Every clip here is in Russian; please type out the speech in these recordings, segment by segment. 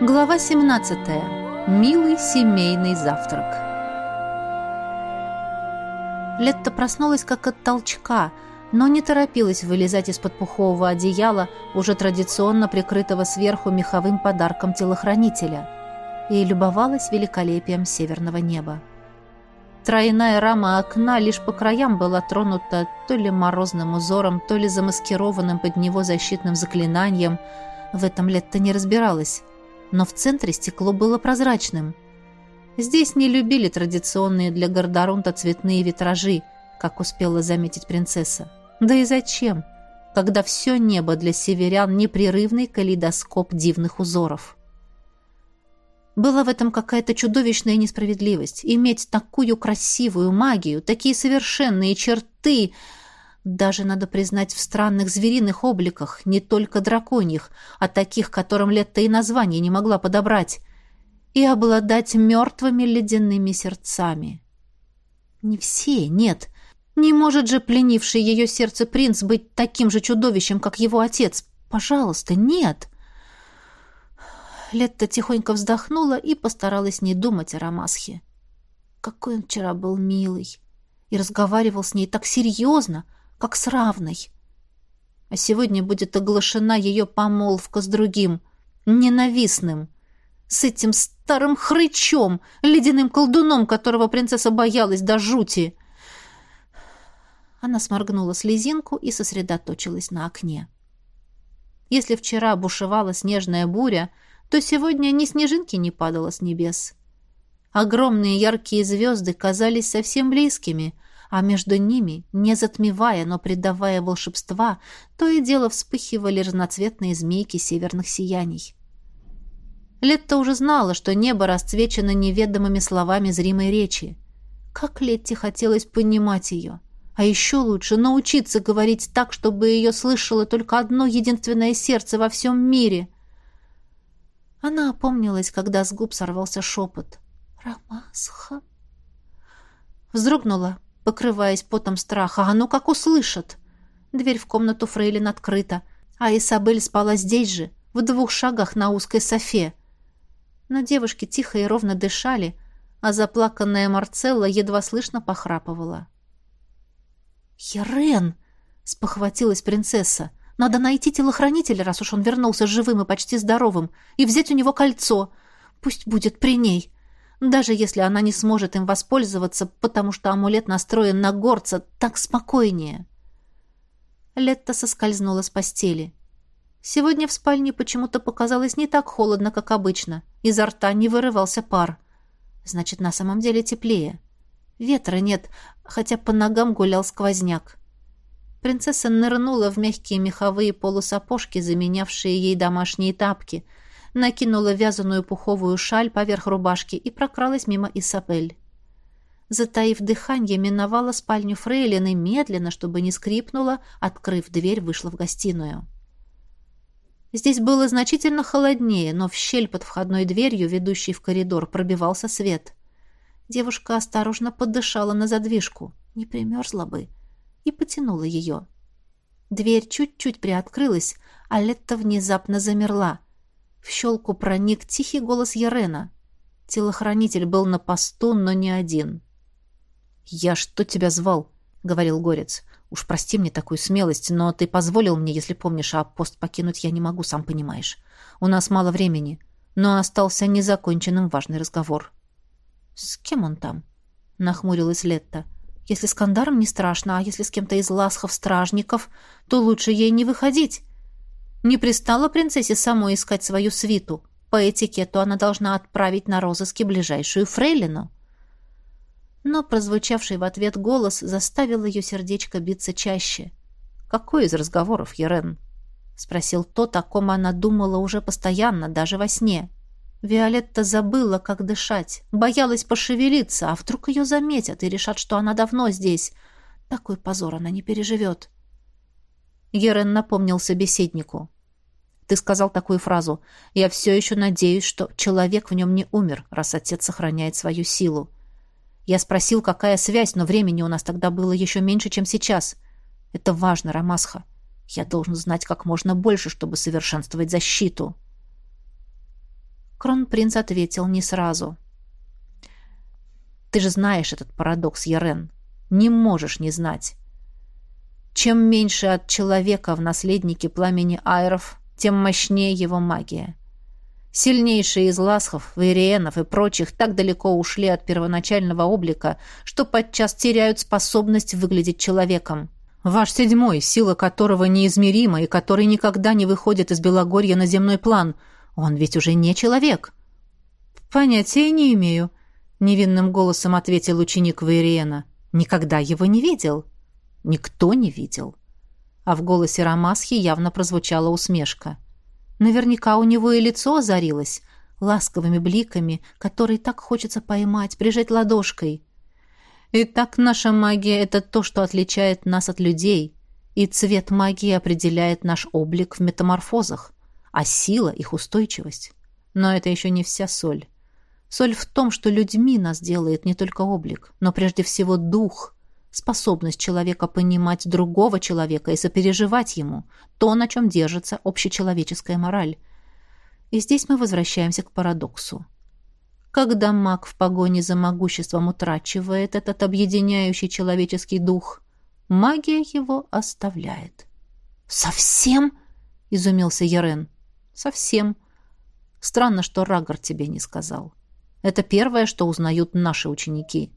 Глава 17. Милый семейный завтрак. Летта проснулась как от толчка, но не торопилась вылезать из-под пухового одеяла, уже традиционно прикрытого сверху меховым подарком телохранителя, и любовалась великолепием северного неба. Тройная рама окна лишь по краям была тронута то ли морозным узором, то ли замаскированным под него защитным заклинанием. В этом Летта не разбиралась но в центре стекло было прозрачным. Здесь не любили традиционные для Гордорунта цветные витражи, как успела заметить принцесса. Да и зачем, когда все небо для северян непрерывный калейдоскоп дивных узоров? Была в этом какая-то чудовищная несправедливость. Иметь такую красивую магию, такие совершенные черты, даже, надо признать, в странных звериных обликах, не только драконьих, а таких, которым лет-то и название не могла подобрать, и обладать мертвыми ледяными сердцами. Не все, нет. Не может же пленивший ее сердце принц быть таким же чудовищем, как его отец. Пожалуйста, нет. Летта тихонько вздохнула и постаралась не думать о Рамасхе. Какой он вчера был милый. И разговаривал с ней так серьезно, как с равной. А сегодня будет оглашена ее помолвка с другим, ненавистным, с этим старым хрычом, ледяным колдуном, которого принцесса боялась до жути. Она сморгнула слезинку и сосредоточилась на окне. Если вчера бушевала снежная буря, то сегодня ни снежинки не падало с небес. Огромные яркие звезды казались совсем близкими — а между ними, не затмевая, но придавая волшебства, то и дело вспыхивали разноцветные змейки северных сияний. Летта уже знала, что небо расцвечено неведомыми словами зримой речи. Как Летте хотелось понимать ее. А еще лучше научиться говорить так, чтобы ее слышало только одно единственное сердце во всем мире. Она опомнилась, когда с губ сорвался шепот. «Рамасха!» Вздрогнула, покрываясь потом страха. А ну как услышат! Дверь в комнату Фрейлин открыта, а Исабель спала здесь же, в двух шагах на узкой софе. Но девушки тихо и ровно дышали, а заплаканная Марцелла едва слышно похрапывала. «Ерен!» — спохватилась принцесса. «Надо найти телохранителя, раз уж он вернулся живым и почти здоровым, и взять у него кольцо. Пусть будет при ней даже если она не сможет им воспользоваться, потому что амулет настроен на горца, так спокойнее. Летта соскользнула с постели. Сегодня в спальне почему-то показалось не так холодно, как обычно. Изо рта не вырывался пар. Значит, на самом деле теплее. Ветра нет, хотя по ногам гулял сквозняк. Принцесса нырнула в мягкие меховые полусапожки, заменявшие ей домашние тапки — накинула вязаную пуховую шаль поверх рубашки и прокралась мимо Исабель. Затаив дыхание, миновала спальню Фрейлины медленно, чтобы не скрипнула, открыв дверь, вышла в гостиную. Здесь было значительно холоднее, но в щель под входной дверью, ведущей в коридор, пробивался свет. Девушка осторожно подышала на задвижку, не примерзла бы, и потянула ее. Дверь чуть-чуть приоткрылась, а Летта внезапно замерла — в щелку проник тихий голос Ярена. Телохранитель был на посту, но не один. «Я что тебя звал?» — говорил Горец. «Уж прости мне такую смелость, но ты позволил мне, если помнишь, а пост покинуть я не могу, сам понимаешь. У нас мало времени, но остался незаконченным важный разговор». «С кем он там?» — нахмурилась Летта. «Если с Кандаром не страшно, а если с кем-то из ласхов-стражников, то лучше ей не выходить. Не пристала принцессе самой искать свою свиту. По этикету она должна отправить на розыски ближайшую фрейлину. Но прозвучавший в ответ голос заставил ее сердечко биться чаще. «Какой из разговоров, Ерен?» — спросил тот, о ком она думала уже постоянно, даже во сне. Виолетта забыла, как дышать, боялась пошевелиться, а вдруг ее заметят и решат, что она давно здесь. Такой позор она не переживет. Ерен напомнил собеседнику. Ты сказал такую фразу. Я все еще надеюсь, что человек в нем не умер, раз отец сохраняет свою силу. Я спросил, какая связь, но времени у нас тогда было еще меньше, чем сейчас. Это важно, Рамасха. Я должен знать как можно больше, чтобы совершенствовать защиту. Кронпринц ответил не сразу. «Ты же знаешь этот парадокс, Ярен. Не можешь не знать. Чем меньше от человека в наследнике пламени айров, тем мощнее его магия. Сильнейшие из ласхов, вейриенов и прочих так далеко ушли от первоначального облика, что подчас теряют способность выглядеть человеком. Ваш седьмой, сила которого неизмерима и который никогда не выходит из Белогорья на земной план, он ведь уже не человек. Понятия не имею, невинным голосом ответил ученик Вейриена. Никогда его не видел. Никто не видел. А в голосе Рамасхи явно прозвучала усмешка. Наверняка у него и лицо озарилось ласковыми бликами, которые так хочется поймать, прижать ладошкой. Итак, наша магия — это то, что отличает нас от людей, и цвет магии определяет наш облик в метаморфозах, а сила — их устойчивость. Но это еще не вся соль. Соль в том, что людьми нас делает не только облик, но прежде всего дух, способность человека понимать другого человека и сопереживать ему, то, на чем держится общечеловеческая мораль. И здесь мы возвращаемся к парадоксу. Когда маг в погоне за могуществом утрачивает этот объединяющий человеческий дух, магия его оставляет. «Совсем?» — изумился Ярен. «Совсем. Странно, что Рагор тебе не сказал. Это первое, что узнают наши ученики»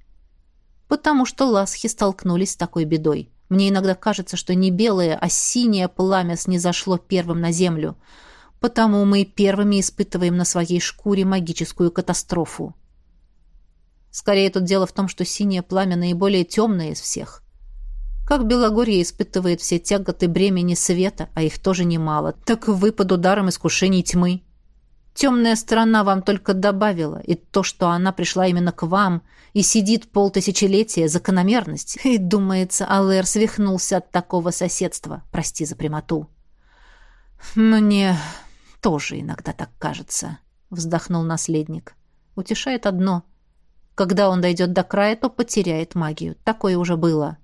потому что ласхи столкнулись с такой бедой. Мне иногда кажется, что не белое, а синее пламя снизошло первым на землю. Потому мы первыми испытываем на своей шкуре магическую катастрофу. Скорее тут дело в том, что синее пламя наиболее темное из всех. Как Белогорье испытывает все тяготы бремени света, а их тоже немало, так вы под ударом искушений тьмы. Темная сторона вам только добавила, и то, что она пришла именно к вам и сидит полтысячелетия, закономерность. И, думается, Алэр свихнулся от такого соседства. Прости за прямоту. Мне тоже иногда так кажется, вздохнул наследник. Утешает одно. Когда он дойдет до края, то потеряет магию. Такое уже было.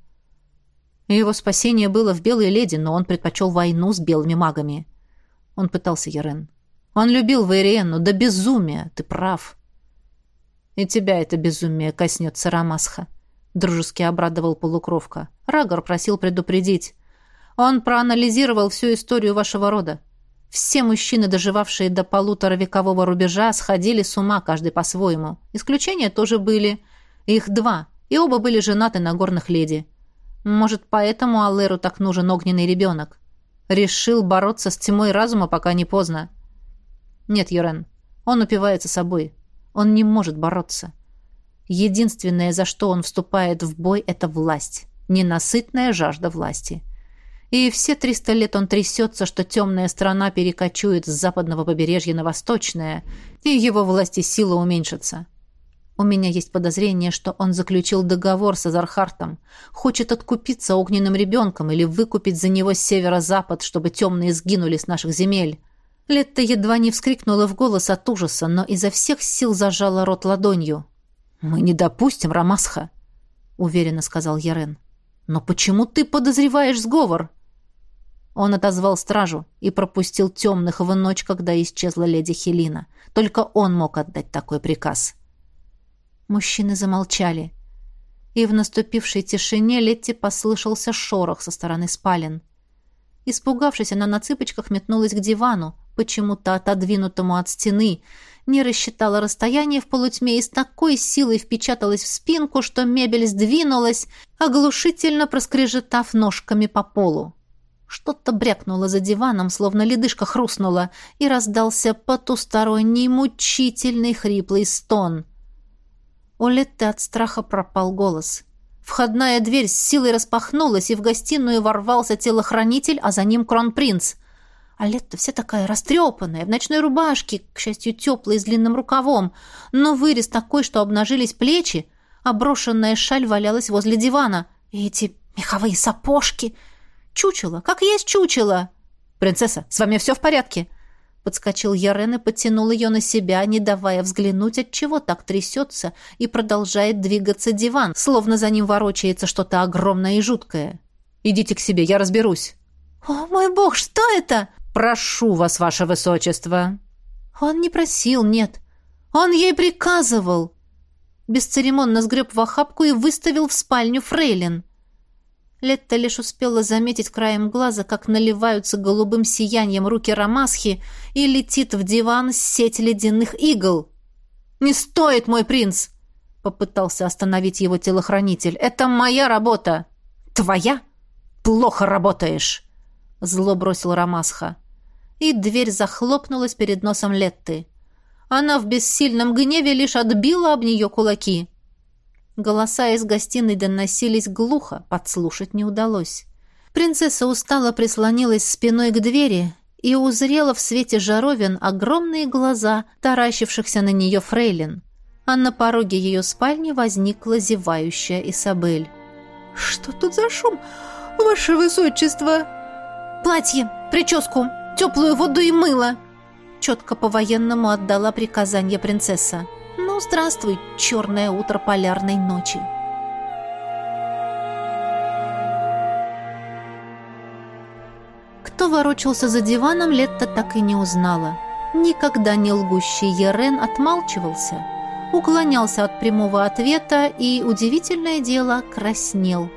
Его спасение было в Белой Леди, но он предпочел войну с белыми магами. Он пытался, Ярен. Он любил Вейриенну до безумия, ты прав. И тебя это безумие коснется, Рамасха, дружески обрадовал полукровка. Рагор просил предупредить. Он проанализировал всю историю вашего рода. Все мужчины, доживавшие до полуторавекового рубежа, сходили с ума, каждый по-своему. Исключения тоже были. Их два, и оба были женаты на горных леди. Может, поэтому Аллеру так нужен огненный ребенок. Решил бороться с тьмой разума, пока не поздно. Нет, Юрен, он упивается собой. Он не может бороться. Единственное, за что он вступает в бой, это власть. Ненасытная жажда власти. И все триста лет он трясется, что темная страна перекочует с западного побережья на восточное, и его власти сила уменьшится. У меня есть подозрение, что он заключил договор с Азархартом, хочет откупиться огненным ребенком или выкупить за него северо-запад, чтобы темные сгинули с наших земель. Летта едва не вскрикнула в голос от ужаса, но изо всех сил зажала рот ладонью. «Мы не допустим, Рамасха», — уверенно сказал Ярен. «Но почему ты подозреваешь сговор?» Он отозвал стражу и пропустил темных в ночь, когда исчезла леди Хелина. Только он мог отдать такой приказ. Мужчины замолчали. И в наступившей тишине Летти послышался шорох со стороны спален. Испугавшись, она на цыпочках метнулась к дивану, почему-то отодвинутому от стены, не рассчитала расстояние в полутьме и с такой силой впечаталась в спинку, что мебель сдвинулась, оглушительно проскрежетав ножками по полу. Что-то брякнуло за диваном, словно ледышка хрустнула, и раздался потусторонний мучительный хриплый стон. У Летты от страха пропал голос. Входная дверь с силой распахнулась, и в гостиную ворвался телохранитель, а за ним кронпринц — а Летта вся такая растрепанная, в ночной рубашке, к счастью, теплой, с длинным рукавом, но вырез такой, что обнажились плечи, а брошенная шаль валялась возле дивана. И эти меховые сапожки... Чучело, как есть чучело! «Принцесса, с вами все в порядке?» Подскочил Ярен и потянул ее на себя, не давая взглянуть, от чего так трясется и продолжает двигаться диван, словно за ним ворочается что-то огромное и жуткое. «Идите к себе, я разберусь». «О, мой бог, что это?» «Прошу вас, ваше высочество!» Он не просил, нет. Он ей приказывал. Бесцеремонно сгреб в охапку и выставил в спальню фрейлин. Летта лишь успела заметить краем глаза, как наливаются голубым сиянием руки Рамасхи и летит в диван сеть ледяных игл. «Не стоит, мой принц!» — попытался остановить его телохранитель. «Это моя работа!» «Твоя? Плохо работаешь!» — зло бросил Рамасха. И дверь захлопнулась перед носом Летты. Она в бессильном гневе лишь отбила об нее кулаки. Голоса из гостиной доносились глухо, подслушать не удалось. Принцесса устало прислонилась спиной к двери и узрела в свете жаровин огромные глаза, таращившихся на нее фрейлин. А на пороге ее спальни возникла зевающая Исабель. «Что тут за шум, ваше высочество?» «Платье, прическу, теплую воду и мыло!» Четко по-военному отдала приказание принцесса. Ну, здравствуй, черное утро полярной ночи. Кто ворочался за диваном, Летта так и не узнала. Никогда не лгущий Ерен отмалчивался, уклонялся от прямого ответа и, удивительное дело, краснел.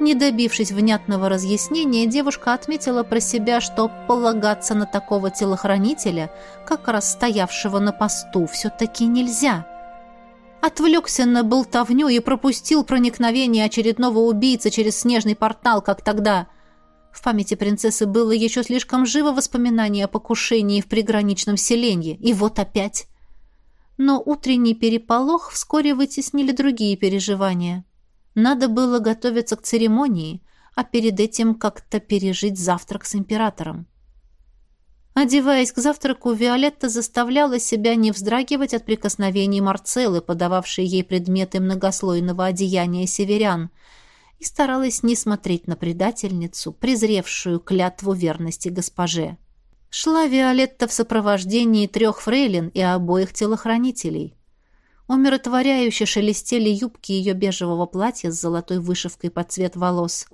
Не добившись внятного разъяснения, девушка отметила про себя, что полагаться на такого телохранителя, как раз стоявшего на посту, все-таки нельзя. Отвлекся на болтовню и пропустил проникновение очередного убийцы через снежный портал, как тогда. В памяти принцессы было еще слишком живо воспоминание о покушении в приграничном селении. И вот опять. Но утренний переполох вскоре вытеснили другие переживания. Надо было готовиться к церемонии, а перед этим как-то пережить завтрак с императором. Одеваясь к завтраку, Виолетта заставляла себя не вздрагивать от прикосновений Марцеллы, подававшей ей предметы многослойного одеяния северян, и старалась не смотреть на предательницу, презревшую клятву верности госпоже. Шла Виолетта в сопровождении трех фрейлин и обоих телохранителей. Умиротворяюще шелестели юбки ее бежевого платья с золотой вышивкой под цвет волос.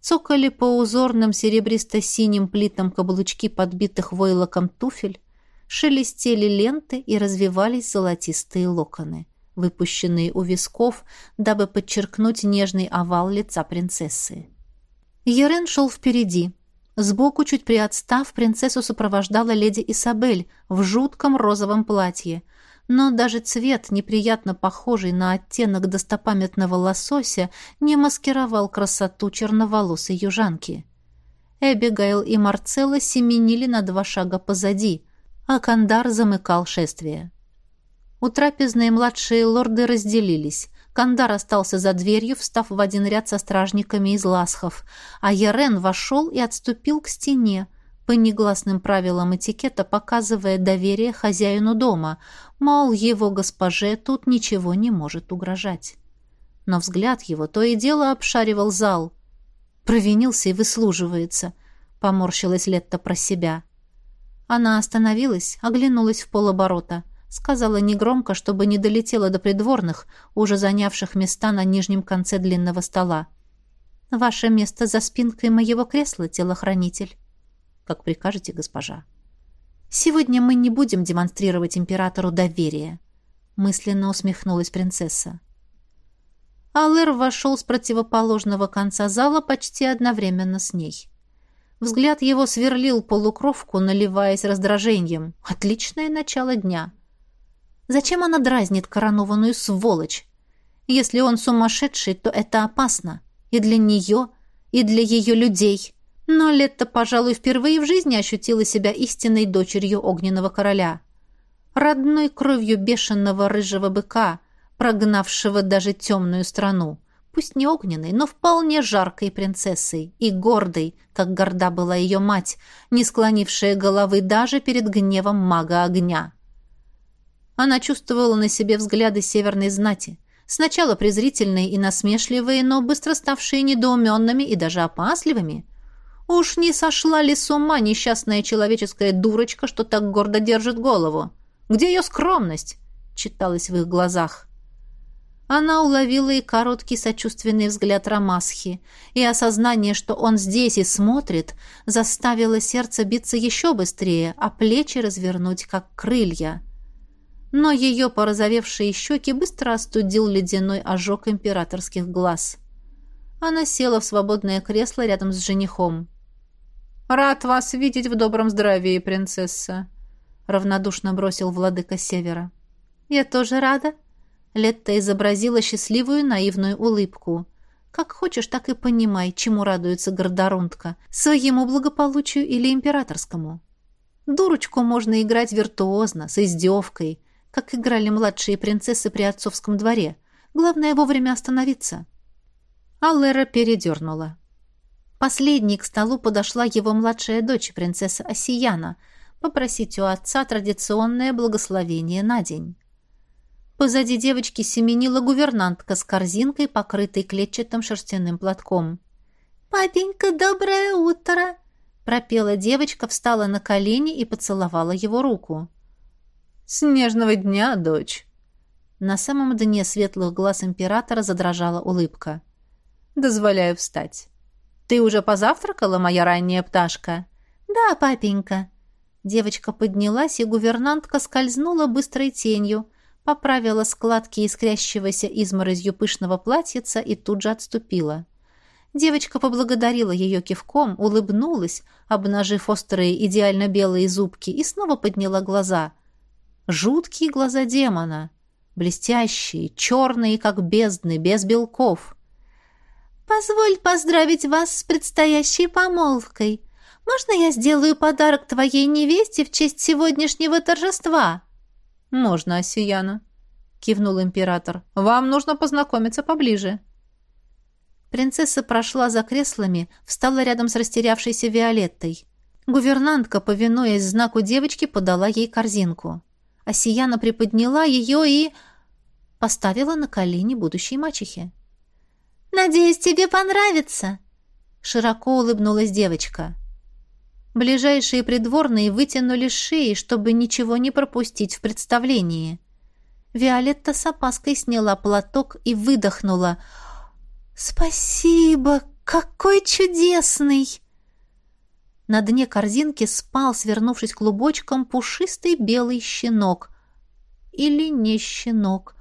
Цокали по узорным серебристо-синим плитам каблучки подбитых войлоком туфель. Шелестели ленты и развивались золотистые локоны, выпущенные у висков, дабы подчеркнуть нежный овал лица принцессы. Ерен шел впереди. Сбоку, чуть приотстав, принцессу сопровождала леди Исабель в жутком розовом платье — но даже цвет, неприятно похожий на оттенок достопамятного лосося, не маскировал красоту черноволосой южанки. Эбигейл и Марцелла семенили на два шага позади, а Кандар замыкал шествие. У трапезной младшие лорды разделились. Кандар остался за дверью, встав в один ряд со стражниками из ласхов, а Ярен вошел и отступил к стене, по негласным правилам этикета показывая доверие хозяину дома, мол, его госпоже тут ничего не может угрожать. Но взгляд его то и дело обшаривал зал. Провинился и выслуживается, поморщилась Летта про себя. Она остановилась, оглянулась в полоборота, сказала негромко, чтобы не долетела до придворных, уже занявших места на нижнем конце длинного стола. «Ваше место за спинкой моего кресла, телохранитель» как прикажете, госпожа. Сегодня мы не будем демонстрировать императору доверие, мысленно усмехнулась принцесса. Алэр вошел с противоположного конца зала почти одновременно с ней. Взгляд его сверлил полукровку, наливаясь раздражением. Отличное начало дня. Зачем она дразнит коронованную сволочь? Если он сумасшедший, то это опасно. И для нее, и для ее людей. Но Летта, пожалуй, впервые в жизни ощутила себя истинной дочерью огненного короля. Родной кровью бешеного рыжего быка, прогнавшего даже темную страну. Пусть не огненной, но вполне жаркой принцессой и гордой, как горда была ее мать, не склонившая головы даже перед гневом мага огня. Она чувствовала на себе взгляды северной знати, сначала презрительные и насмешливые, но быстро ставшие недоуменными и даже опасливыми – Уж не сошла ли с ума несчастная человеческая дурочка, что так гордо держит голову? Где ее скромность? Читалось в их глазах. Она уловила и короткий сочувственный взгляд Рамасхи, и осознание, что он здесь и смотрит, заставило сердце биться еще быстрее, а плечи развернуть, как крылья. Но ее порозовевшие щеки быстро остудил ледяной ожог императорских глаз. Она села в свободное кресло рядом с женихом. «Рад вас видеть в добром здравии, принцесса», — равнодушно бросил владыка Севера. «Я тоже рада», Летта изобразила счастливую наивную улыбку. Как хочешь, так и понимай, чему радуется Гордорундка. Своему благополучию или императорскому. Дурочку можно играть виртуозно, с издевкой, как играли младшие принцессы при отцовском дворе. Главное вовремя остановиться. Аллера передернула. Последней к столу подошла его младшая дочь, принцесса Осияна, попросить у отца традиционное благословение на день. Позади девочки семенила гувернантка с корзинкой, покрытой клетчатым шерстяным платком. «Папенька, доброе утро!» пропела девочка, встала на колени и поцеловала его руку. «Снежного дня, дочь!» На самом дне светлых глаз императора задрожала улыбка. «Дозволяю встать. Ты уже позавтракала, моя ранняя пташка?» «Да, папенька». Девочка поднялась, и гувернантка скользнула быстрой тенью, поправила складки искрящегося изморозью пышного платьица и тут же отступила. Девочка поблагодарила ее кивком, улыбнулась, обнажив острые идеально белые зубки, и снова подняла глаза. Жуткие глаза демона, блестящие, черные, как бездны, без белков. «Позволь поздравить вас с предстоящей помолвкой. Можно я сделаю подарок твоей невесте в честь сегодняшнего торжества?» «Можно, Осияна», — кивнул император. «Вам нужно познакомиться поближе». Принцесса прошла за креслами, встала рядом с растерявшейся Виолеттой. Гувернантка, повинуясь знаку девочки, подала ей корзинку. Осияна приподняла ее и... поставила на колени будущей мачехи. «Надеюсь, тебе понравится!» Широко улыбнулась девочка. Ближайшие придворные вытянули шеи, чтобы ничего не пропустить в представлении. Виолетта с опаской сняла платок и выдохнула. «Спасибо! Какой чудесный!» На дне корзинки спал, свернувшись клубочком, пушистый белый щенок. Или не щенок.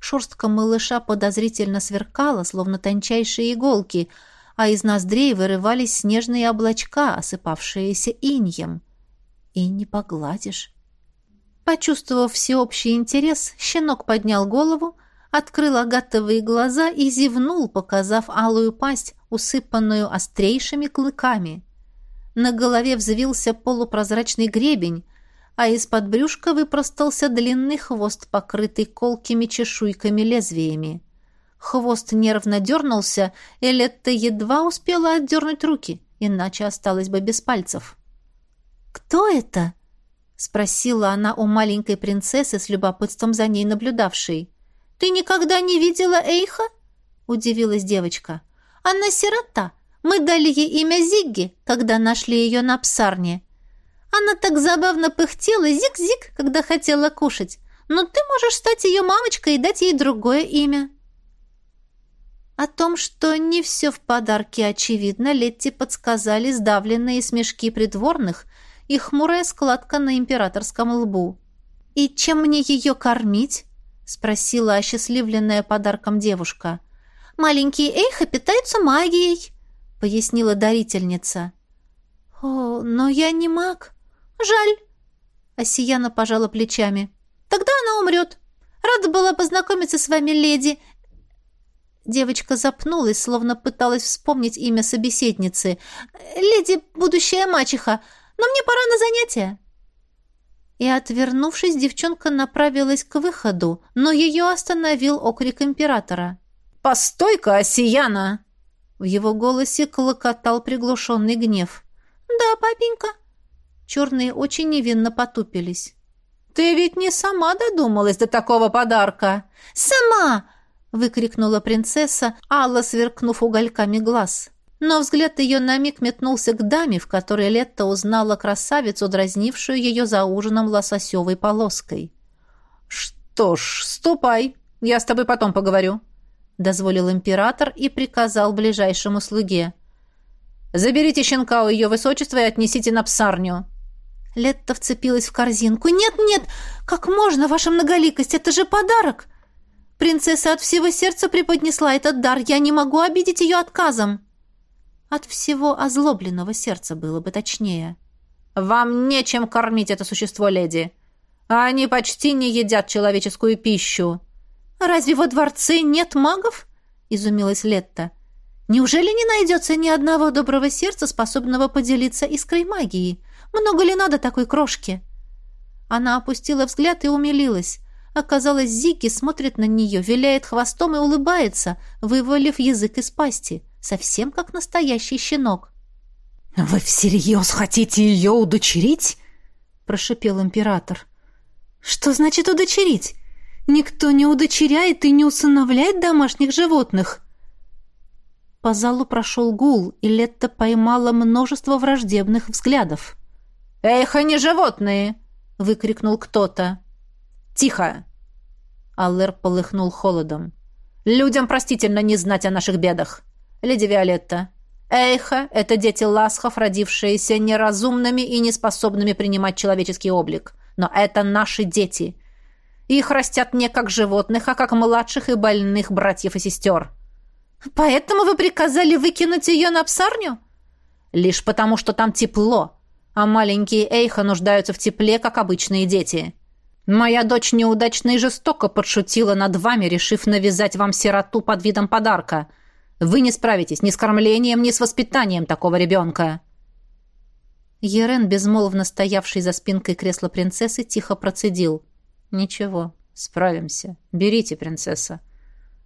Шерстка малыша подозрительно сверкала, словно тончайшие иголки — а из ноздрей вырывались снежные облачка, осыпавшиеся иньем. И не погладишь. Почувствовав всеобщий интерес, щенок поднял голову, открыл агатовые глаза и зевнул, показав алую пасть, усыпанную острейшими клыками. На голове взвился полупрозрачный гребень, а из-под брюшка выпростался длинный хвост, покрытый колкими чешуйками-лезвиями. Хвост нервно дернулся, и Летта едва успела отдернуть руки, иначе осталась бы без пальцев. «Кто это?» — спросила она у маленькой принцессы с любопытством за ней наблюдавшей. «Ты никогда не видела Эйха?» — удивилась девочка. «Она сирота. Мы дали ей имя Зигги, когда нашли ее на псарне. Она так забавно пыхтела, зиг-зиг, когда хотела кушать. Но ты можешь стать ее мамочкой и дать ей другое имя». О том, что не все в подарке очевидно, Летти подсказали сдавленные смешки придворных и хмурая складка на императорском лбу. «И чем мне ее кормить?» — спросила осчастливленная подарком девушка. «Маленькие эйха питаются магией», — пояснила дарительница. «О, но я не маг. Жаль». Осияна пожала плечами. «Тогда она умрет. Рада была познакомиться с вами, леди. Девочка запнулась, словно пыталась вспомнить имя собеседницы. «Леди, будущая мачеха, но мне пора на занятия». И, отвернувшись, девчонка направилась к выходу, но ее остановил окрик императора. «Постой-ка, Осияна!» В его голосе клокотал приглушенный гнев. «Да, папенька». Черные очень невинно потупились. «Ты ведь не сама додумалась до такого подарка?» «Сама!» — выкрикнула принцесса, Алла сверкнув угольками глаз. Но взгляд ее на миг метнулся к даме, в которой Летта узнала красавицу, дразнившую ее за ужином лососевой полоской. «Что ж, ступай!» я с тобой потом поговорю», — дозволил император и приказал ближайшему слуге. «Заберите щенка у ее высочества и отнесите на псарню». Летта вцепилась в корзинку. «Нет, нет! Как можно, ваша многоликость? Это же подарок! Принцесса от всего сердца преподнесла этот дар. Я не могу обидеть ее отказом!» От всего озлобленного сердца было бы точнее. «Вам нечем кормить это существо, леди. Они почти не едят человеческую пищу». «Разве во дворце нет магов?» — изумилась Летта. «Неужели не найдется ни одного доброго сердца, способного поделиться искрой магии? Много ли надо такой крошки?» Она опустила взгляд и умилилась. Оказалось, Зики смотрит на нее, виляет хвостом и улыбается, вывалив язык из пасти, совсем как настоящий щенок. «Вы всерьез хотите ее удочерить?» — прошипел император. «Что значит удочерить? Никто не удочеряет и не усыновляет домашних животных». По залу прошел гул, и Летта поймала множество враждебных взглядов. «Эх, они животные!» — выкрикнул кто-то. «Тихо!» Аллер полыхнул холодом. «Людям простительно не знать о наших бедах. Леди Виолетта, Эйха — это дети ласхов, родившиеся неразумными и неспособными принимать человеческий облик. Но это наши дети. Их растят не как животных, а как младших и больных братьев и сестер». «Поэтому вы приказали выкинуть ее на псарню?» «Лишь потому, что там тепло, а маленькие Эйха нуждаются в тепле, как обычные дети. Моя дочь неудачно и жестоко подшутила над вами, решив навязать вам сироту под видом подарка. Вы не справитесь ни с кормлением, ни с воспитанием такого ребенка». Ерен, безмолвно стоявший за спинкой кресла принцессы, тихо процедил. «Ничего, справимся. Берите, принцесса.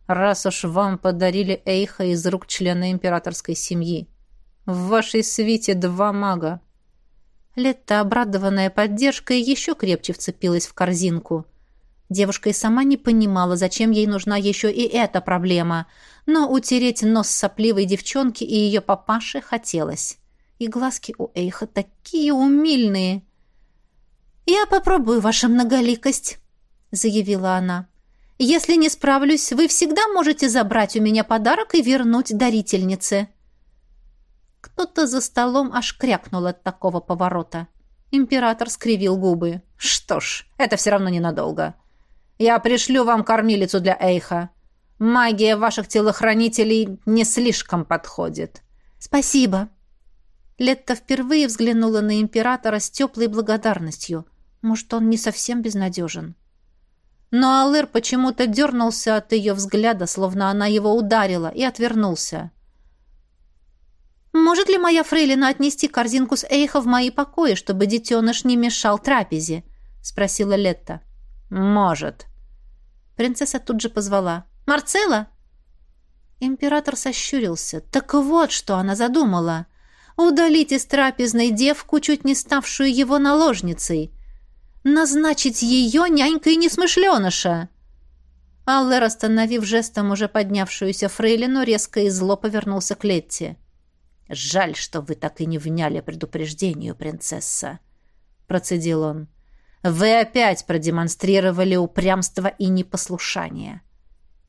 Раз уж вам подарили Эйха из рук члена императорской семьи. В вашей свите два мага. Летта, обрадованная поддержкой, еще крепче вцепилась в корзинку. Девушка и сама не понимала, зачем ей нужна еще и эта проблема, но утереть нос сопливой девчонки и ее папаше хотелось. И глазки у Эйха такие умильные. «Я попробую, ваша многоликость», — заявила она. «Если не справлюсь, вы всегда можете забрать у меня подарок и вернуть дарительнице». Кто-то за столом аж крякнул от такого поворота. Император скривил губы. «Что ж, это все равно ненадолго. Я пришлю вам кормилицу для Эйха. Магия ваших телохранителей не слишком подходит». «Спасибо». Летта впервые взглянула на императора с теплой благодарностью. Может, он не совсем безнадежен. Но Алэр почему-то дернулся от ее взгляда, словно она его ударила, и отвернулся. «Может ли моя фрейлина отнести корзинку с Эйха в мои покои, чтобы детеныш не мешал трапезе?» — спросила Летта. «Может». Принцесса тут же позвала. «Марцелла?» Император сощурился. «Так вот, что она задумала. Удалить из трапезной девку, чуть не ставшую его наложницей. Назначить ее нянькой несмышленыша». Аллер, остановив жестом уже поднявшуюся фрейлину, резко и зло повернулся к Летте. «Жаль, что вы так и не вняли предупреждению, принцесса», — процедил он. «Вы опять продемонстрировали упрямство и непослушание.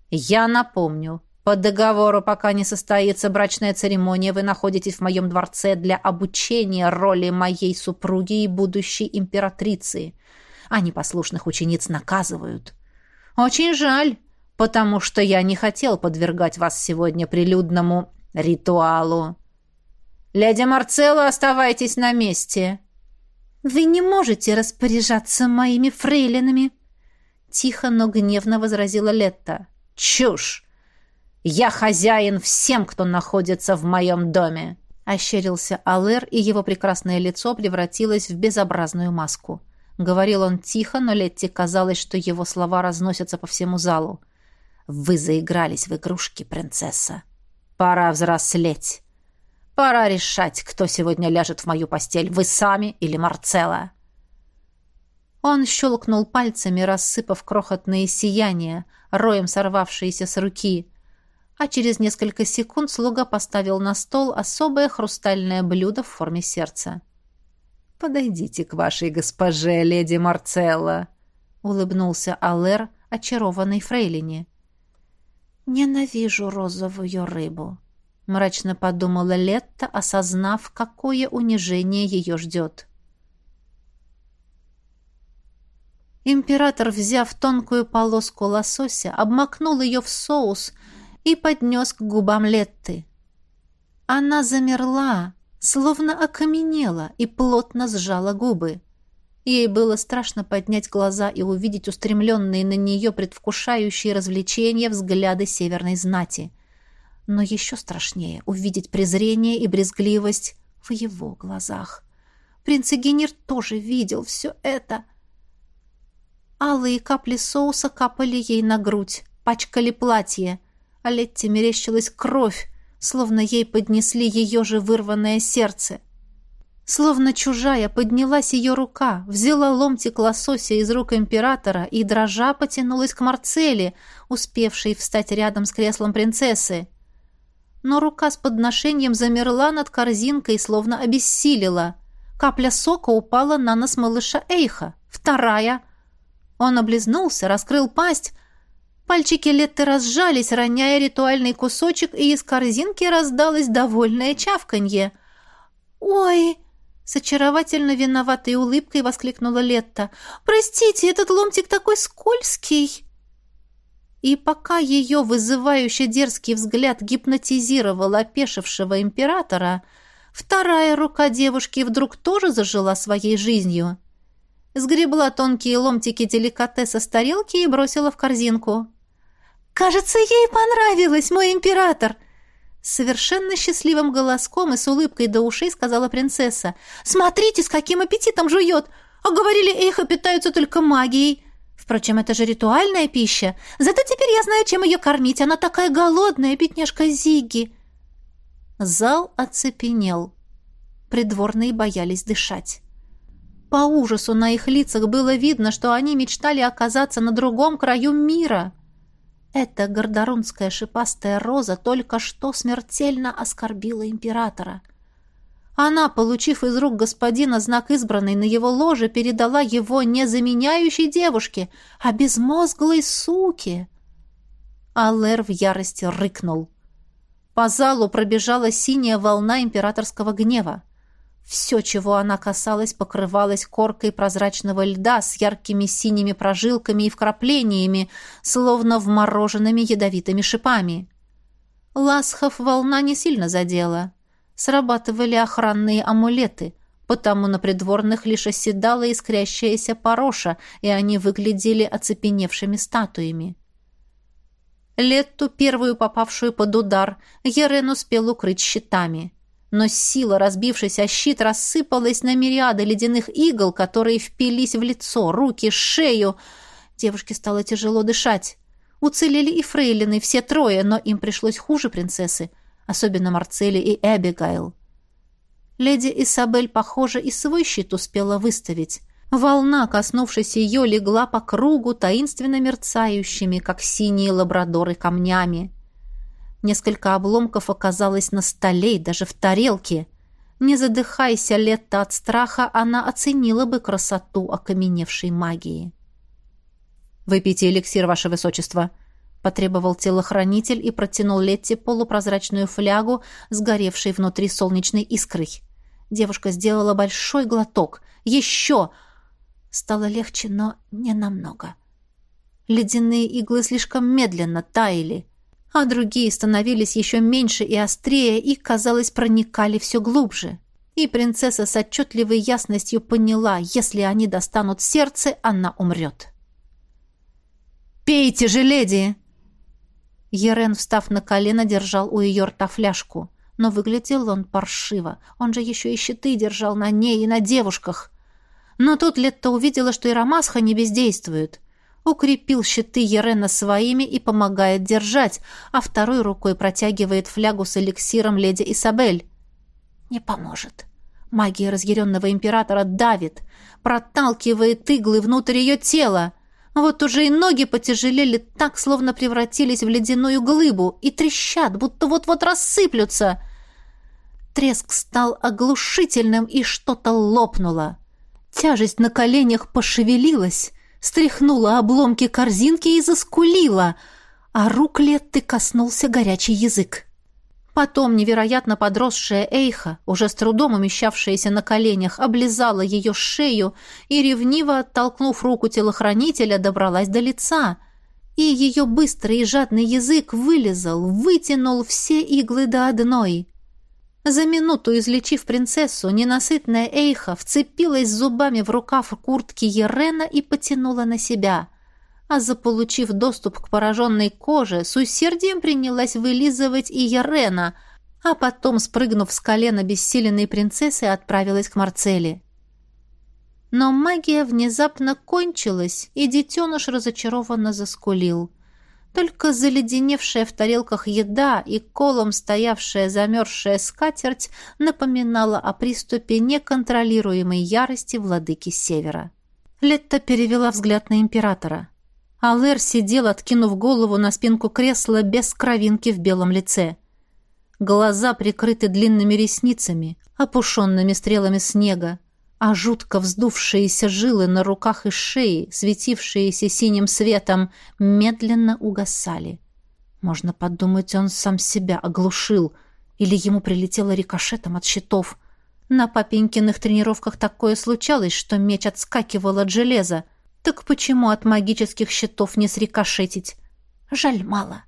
Я напомню, по договору, пока не состоится брачная церемония, вы находитесь в моем дворце для обучения роли моей супруги и будущей императрицы, а непослушных учениц наказывают. Очень жаль, потому что я не хотел подвергать вас сегодня прилюдному ритуалу. «Леди Марцелло, оставайтесь на месте!» «Вы не можете распоряжаться моими фрейлинами!» Тихо, но гневно возразила Летта. «Чушь! Я хозяин всем, кто находится в моем доме!» Ощерился Алэр, и его прекрасное лицо превратилось в безобразную маску. Говорил он тихо, но Летте казалось, что его слова разносятся по всему залу. «Вы заигрались в игрушки, принцесса. Пора взрослеть. Пора решать, кто сегодня ляжет в мою постель, вы сами или Марцелла. Он щелкнул пальцами, рассыпав крохотные сияния, роем сорвавшиеся с руки, а через несколько секунд слуга поставил на стол особое хрустальное блюдо в форме сердца. «Подойдите к вашей госпоже, леди Марцелла», — улыбнулся Алэр, очарованной фрейлине. «Ненавижу розовую рыбу», — мрачно подумала Летта, осознав, какое унижение ее ждет. Император, взяв тонкую полоску лосося, обмакнул ее в соус и поднес к губам Летты. Она замерла, словно окаменела и плотно сжала губы. Ей было страшно поднять глаза и увидеть устремленные на нее предвкушающие развлечения взгляды северной знати. Но еще страшнее увидеть презрение и брезгливость в его глазах. Принц Эгенир тоже видел все это. Алые капли соуса капали ей на грудь, пачкали платье, а Летте мерещилась кровь, словно ей поднесли ее же вырванное сердце. Словно чужая поднялась ее рука, взяла ломтик лосося из рук императора и, дрожа, потянулась к Марцели, успевшей встать рядом с креслом принцессы. Но рука с подношением замерла над корзинкой, словно обессилила. Капля сока упала на нос малыша Эйха. Вторая. Он облизнулся, раскрыл пасть. Пальчики Летты разжались, роняя ритуальный кусочек, и из корзинки раздалось довольное чавканье. «Ой!» С очаровательно виноватой улыбкой воскликнула Летта. «Простите, этот ломтик такой скользкий!» И пока ее вызывающий дерзкий взгляд гипнотизировал опешившего императора, вторая рука девушки вдруг тоже зажила своей жизнью. Сгребла тонкие ломтики деликатеса с тарелки и бросила в корзинку. «Кажется, ей понравилось, мой император!» Совершенно счастливым голоском и с улыбкой до ушей сказала принцесса. «Смотрите, с каким аппетитом жует! А говорили, эхо питаются только магией. Впрочем, это же ритуальная пища. Зато теперь я знаю, чем ее кормить. Она такая голодная, бедняжка Зиги!» Зал оцепенел. Придворные боялись дышать. По ужасу на их лицах было видно, что они мечтали оказаться на другом краю мира — эта гордорунская шипастая роза только что смертельно оскорбила императора. Она, получив из рук господина знак избранный на его ложе, передала его не заменяющей девушке, а безмозглой суке. Аллер в ярости рыкнул. По залу пробежала синяя волна императорского гнева. Все, чего она касалась, покрывалось коркой прозрачного льда с яркими синими прожилками и вкраплениями, словно вмороженными ядовитыми шипами. Ласхов волна не сильно задела. Срабатывали охранные амулеты, потому на придворных лишь оседала искрящаяся пороша, и они выглядели оцепеневшими статуями. Летту, первую попавшую под удар, Ерен успел укрыть щитами — но сила, разбившись о щит, рассыпалась на мириады ледяных игл, которые впились в лицо, руки, шею. Девушке стало тяжело дышать. Уцелели и фрейлины, все трое, но им пришлось хуже принцессы, особенно Марцели и Эбигайл. Леди Исабель, похоже, и свой щит успела выставить. Волна, коснувшись ее, легла по кругу таинственно мерцающими, как синие лабрадоры, камнями. Несколько обломков оказалось на столе и даже в тарелке. Не задыхайся, Летта, от страха, она оценила бы красоту окаменевшей магии. «Выпейте эликсир, ваше высочество», — потребовал телохранитель и протянул Летте полупрозрачную флягу, сгоревшей внутри солнечной искрой. Девушка сделала большой глоток. «Еще!» Стало легче, но не намного. Ледяные иглы слишком медленно таяли а другие становились еще меньше и острее и, казалось, проникали все глубже. И принцесса с отчетливой ясностью поняла, если они достанут сердце, она умрет. «Пейте же, леди!» Ерен, встав на колено, держал у ее рта фляжку. Но выглядел он паршиво. Он же еще и щиты держал на ней и на девушках. Но тут Летта увидела, что и Рамасха не бездействует укрепил щиты Ерена своими и помогает держать, а второй рукой протягивает флягу с эликсиром леди Исабель. Не поможет. Магия разъяренного императора давит, проталкивает иглы внутрь ее тела. Вот уже и ноги потяжелели так, словно превратились в ледяную глыбу, и трещат, будто вот-вот рассыплются. Треск стал оглушительным, и что-то лопнуло. Тяжесть на коленях пошевелилась, стряхнула обломки корзинки и заскулила, а рук Летты коснулся горячий язык. Потом невероятно подросшая Эйха, уже с трудом умещавшаяся на коленях, облизала ее шею и, ревниво оттолкнув руку телохранителя, добралась до лица. И ее быстрый и жадный язык вылезал, вытянул все иглы до одной. За минуту излечив принцессу, ненасытная Эйха вцепилась зубами в рукав куртки Ерена и потянула на себя — а заполучив доступ к пораженной коже, с усердием принялась вылизывать и Ярена, а потом, спрыгнув с колена бессиленной принцессы, отправилась к Марцели. Но магия внезапно кончилась, и детеныш разочарованно заскулил. Только заледеневшая в тарелках еда и колом стоявшая замерзшая скатерть напоминала о приступе неконтролируемой ярости владыки Севера. Летта перевела взгляд на императора. Алэр сидел, откинув голову на спинку кресла без кровинки в белом лице. Глаза прикрыты длинными ресницами, опушенными стрелами снега, а жутко вздувшиеся жилы на руках и шее, светившиеся синим светом, медленно угасали. Можно подумать, он сам себя оглушил, или ему прилетело рикошетом от щитов. На папенькиных тренировках такое случалось, что меч отскакивал от железа, так почему от магических щитов не срикошетить? Жаль, мало.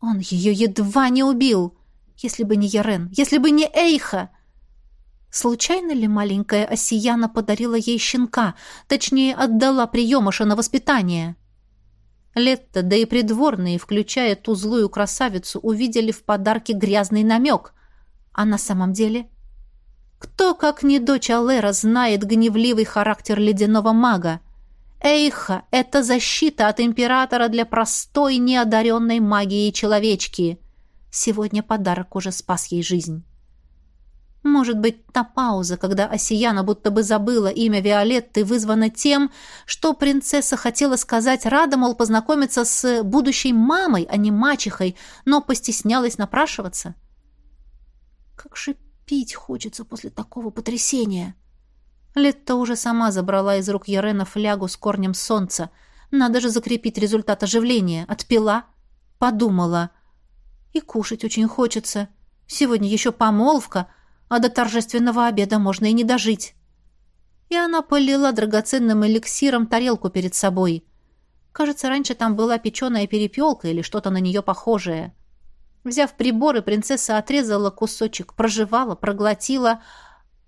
Он ее едва не убил. Если бы не Ярен, если бы не Эйха. Случайно ли маленькая Осияна подарила ей щенка, точнее, отдала приемыша на воспитание? Летто, да и придворные, включая ту злую красавицу, увидели в подарке грязный намек. А на самом деле... Кто, как не дочь Алера, знает гневливый характер ледяного мага? Эйха — это защита от императора для простой, неодаренной магией человечки. Сегодня подарок уже спас ей жизнь. Может быть, та пауза, когда Осияна будто бы забыла имя Виолетты, вызвана тем, что принцесса хотела сказать Рада, мол, познакомиться с будущей мамой, а не мачехой, но постеснялась напрашиваться. Как же пить хочется после такого потрясения! — Летта уже сама забрала из рук Ярена флягу с корнем солнца. Надо же закрепить результат оживления. Отпила. Подумала. И кушать очень хочется. Сегодня еще помолвка, а до торжественного обеда можно и не дожить. И она полила драгоценным эликсиром тарелку перед собой. Кажется, раньше там была печеная перепелка или что-то на нее похожее. Взяв приборы, принцесса отрезала кусочек, прожевала, проглотила.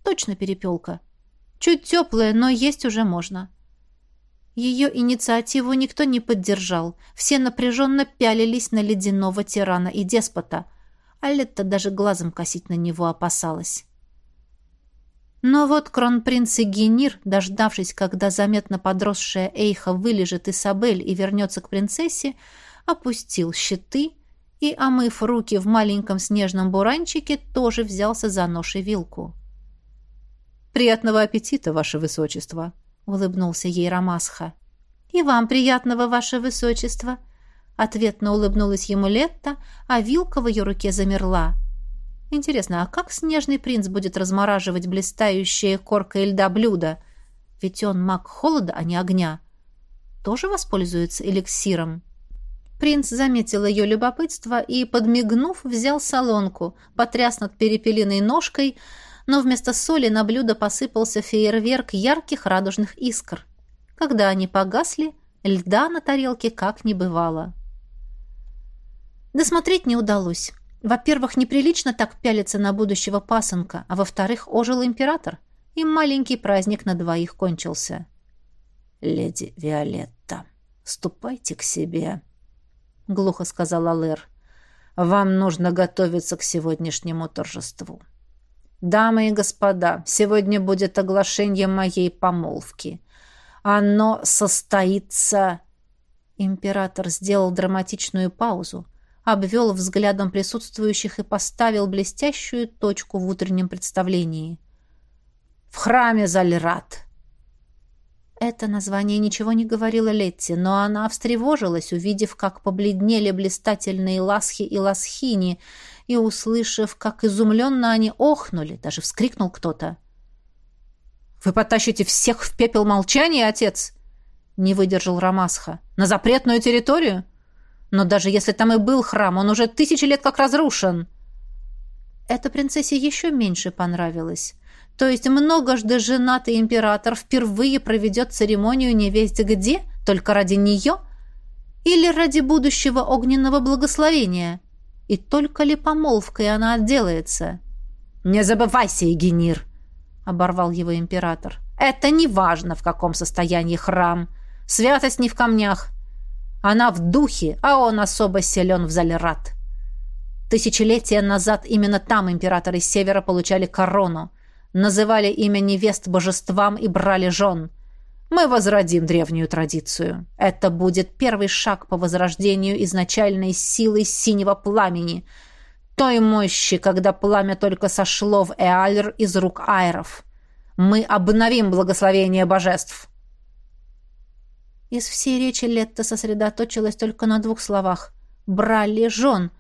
Точно перепелка. — Чуть теплая, но есть уже можно. Ее инициативу никто не поддержал. Все напряженно пялились на ледяного тирана и деспота. А Летта даже глазом косить на него опасалась. Но вот кронпринц и Генир, дождавшись, когда заметно подросшая Эйха вылежит Исабель и вернется к принцессе, опустил щиты и, омыв руки в маленьком снежном буранчике, тоже взялся за нож и вилку. «Приятного аппетита, ваше высочество!» — улыбнулся ей Рамасха. «И вам приятного, ваше высочество!» Ответно улыбнулась ему Летта, а вилка в ее руке замерла. «Интересно, а как снежный принц будет размораживать блистающее коркой льда блюдо? Ведь он маг холода, а не огня. Тоже воспользуется эликсиром?» Принц заметил ее любопытство и, подмигнув, взял солонку, потряс над перепелиной ножкой — но вместо соли на блюдо посыпался фейерверк ярких радужных искр. Когда они погасли, льда на тарелке как не бывало. Досмотреть не удалось. Во-первых, неприлично так пялиться на будущего пасынка, а во-вторых, ожил император, и маленький праздник на двоих кончился. «Леди Виолетта, ступайте к себе», — глухо сказала Лэр. «Вам нужно готовиться к сегодняшнему торжеству». «Дамы и господа, сегодня будет оглашение моей помолвки. Оно состоится...» Император сделал драматичную паузу, обвел взглядом присутствующих и поставил блестящую точку в утреннем представлении. «В храме Зальрат!» Это название ничего не говорило Летти, но она встревожилась, увидев, как побледнели блистательные ласхи и ласхини, и услышав, как изумленно они охнули, даже вскрикнул кто-то. «Вы потащите всех в пепел молчания, отец?» не выдержал Рамасха. «На запретную территорию? Но даже если там и был храм, он уже тысячи лет как разрушен!» Это принцессе еще меньше понравилось. То есть многожды женатый император впервые проведет церемонию невесть где, только ради нее? Или ради будущего огненного благословения? И только ли помолвкой она отделается? «Не забывайся, Егенир!» — оборвал его император. «Это не важно, в каком состоянии храм. Святость не в камнях. Она в духе, а он особо силен в Залерат. Тысячелетия назад именно там императоры Севера получали корону, называли имя невест божествам и брали жен. Мы возродим древнюю традицию. Это будет первый шаг по возрождению изначальной силы синего пламени, той мощи, когда пламя только сошло в Эальр из рук айров. Мы обновим благословение божеств. Из всей речи Летта сосредоточилась только на двух словах. «Брали жен».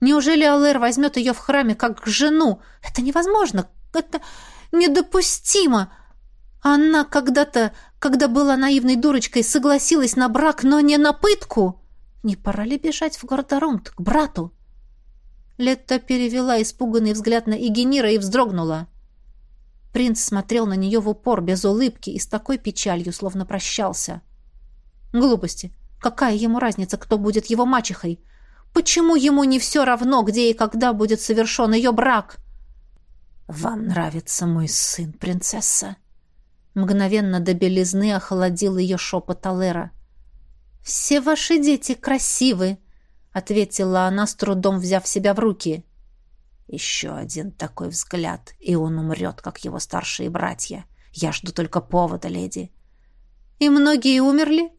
Неужели Алэр возьмет ее в храме как жену? Это невозможно. Это недопустимо. Она когда-то, когда была наивной дурочкой, согласилась на брак, но не на пытку. Не пора ли бежать в Гордорунт к брату? Летта перевела испуганный взгляд на Игенира и вздрогнула. Принц смотрел на нее в упор, без улыбки и с такой печалью, словно прощался. Глупости. Какая ему разница, кто будет его мачехой? Почему ему не все равно, где и когда будет совершен ее брак? «Вам нравится мой сын, принцесса?» Мгновенно до белизны охладил ее шепот Алера. «Все ваши дети красивы», — ответила она, с трудом взяв себя в руки. «Еще один такой взгляд, и он умрет, как его старшие братья. Я жду только повода, леди». «И многие умерли?»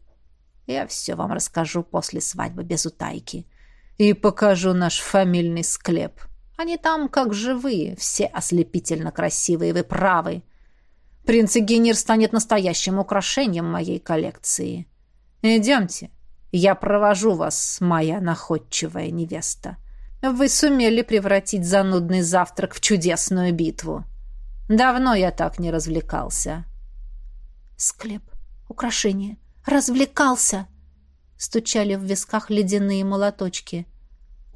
Я все вам расскажу после свадьбы без утайки. И покажу наш фамильный склеп. Они там как живые, все ослепительно красивые, вы правы. Принц Генир станет настоящим украшением моей коллекции. Идемте, я провожу вас, моя находчивая невеста. Вы сумели превратить занудный завтрак в чудесную битву. Давно я так не развлекался. Склеп, украшение — развлекался!» Стучали в висках ледяные молоточки.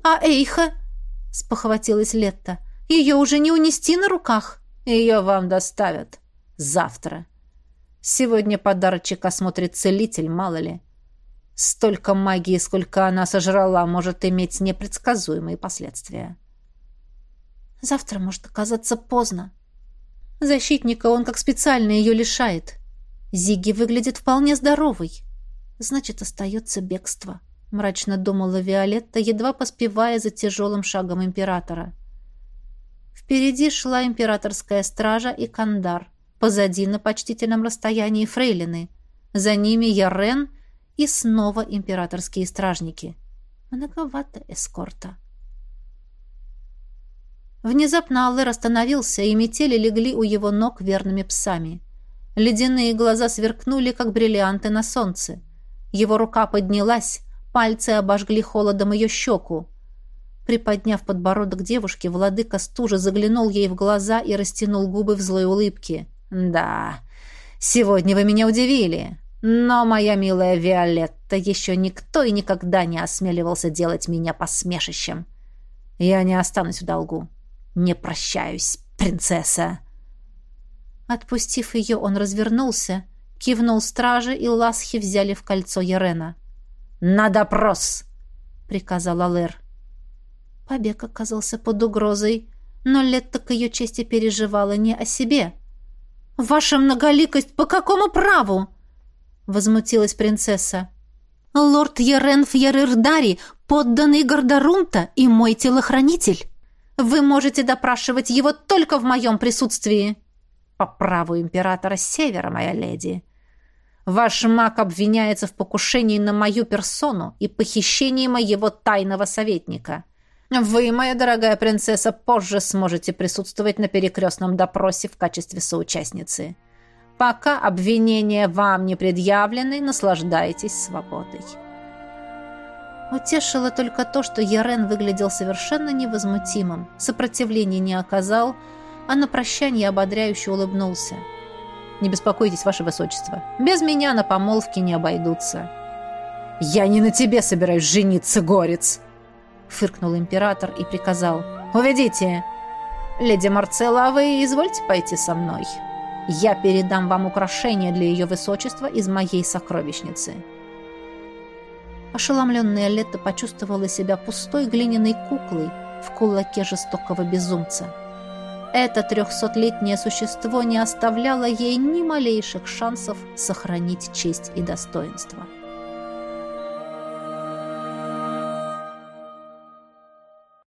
«А Эйха?» — спохватилась Летта. «Ее уже не унести на руках?» «Ее вам доставят. Завтра. Сегодня подарочек осмотрит целитель, мало ли. Столько магии, сколько она сожрала, может иметь непредсказуемые последствия». «Завтра может оказаться поздно. Защитника он как специально ее лишает». Зиги выглядит вполне здоровой. Значит, остается бегство, мрачно думала Виолетта, едва поспевая за тяжелым шагом императора. Впереди шла императорская стража и Кандар. Позади на почтительном расстоянии фрейлины. За ними Ярен и снова императорские стражники. Многовато эскорта. Внезапно Аллер остановился, и метели легли у его ног верными псами. Ледяные глаза сверкнули, как бриллианты на солнце. Его рука поднялась, пальцы обожгли холодом ее щеку. Приподняв подбородок девушки, владыка стужа заглянул ей в глаза и растянул губы в злой улыбке. «Да, сегодня вы меня удивили. Но, моя милая Виолетта, еще никто и никогда не осмеливался делать меня посмешищем. Я не останусь в долгу. Не прощаюсь, принцесса!» Отпустив ее, он развернулся, кивнул страже, и ласхи взяли в кольцо Ярена. «На допрос!» — приказал Алэр. Побег оказался под угрозой, но Летта к ее чести переживала не о себе. «Ваша многоликость по какому праву?» — возмутилась принцесса. «Лорд Ярен Фьерырдари, подданный Гордорунта и мой телохранитель. Вы можете допрашивать его только в моем присутствии» по праву императора Севера, моя леди. Ваш маг обвиняется в покушении на мою персону и похищении моего тайного советника. Вы, моя дорогая принцесса, позже сможете присутствовать на перекрестном допросе в качестве соучастницы. Пока обвинения вам не предъявлены, наслаждайтесь свободой. Утешило только то, что Ярен выглядел совершенно невозмутимым, сопротивления не оказал, а на прощание ободряюще улыбнулся. Не беспокойтесь, ваше высочество. Без меня на помолвке не обойдутся». «Я не на тебе собираюсь жениться, горец!» Фыркнул император и приказал. «Уведите! Леди Марцелла, а вы извольте пойти со мной. Я передам вам украшение для ее высочества из моей сокровищницы». Ошеломленная Летта почувствовала себя пустой глиняной куклой в кулаке жестокого безумца. Это трехсотлетнее существо не оставляло ей ни малейших шансов сохранить честь и достоинство.